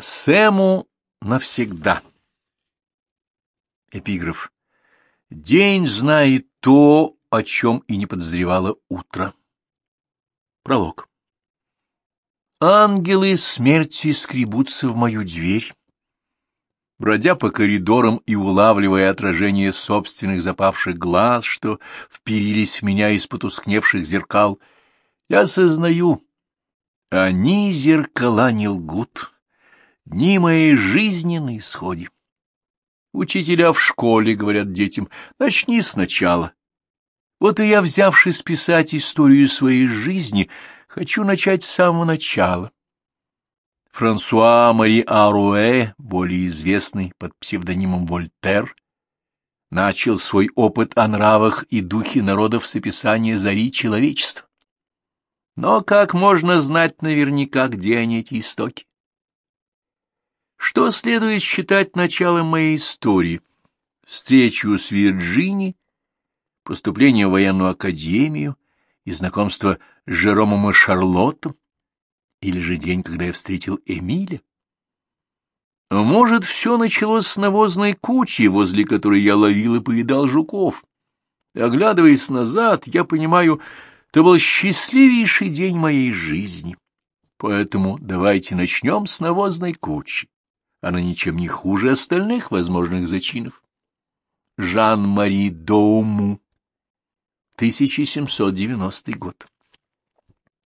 Сэму навсегда. Эпиграф. День знает то, о чем и не подозревало утро. Пролог. Ангелы смерти скребутся в мою дверь. Бродя по коридорам и улавливая отражение собственных запавших глаз, что вперились в меня из потускневших зеркал, я сознаю, они зеркала не лгут. Дни моей жизни на исходе. Учителя в школе говорят детям, начни сначала. Вот и я, взявшись писать историю своей жизни, хочу начать с самого начала. Франсуа Мари Аруэ, более известный под псевдонимом Вольтер, начал свой опыт о нравах и духе народов с описания зари человечества. Но как можно знать наверняка, где они эти истоки? Что следует считать началом моей истории? Встречу с Вирджини, поступление в военную академию и знакомство с Жеромом и Шарлоттом? Или же день, когда я встретил Эмиля? Может, все началось с навозной кучи, возле которой я ловил и поедал жуков. Оглядываясь назад, я понимаю, это был счастливейший день моей жизни. Поэтому давайте начнем с навозной кучи она ничем не хуже остальных возможных зачинов. Жан-Мари Доуму, 1790 год.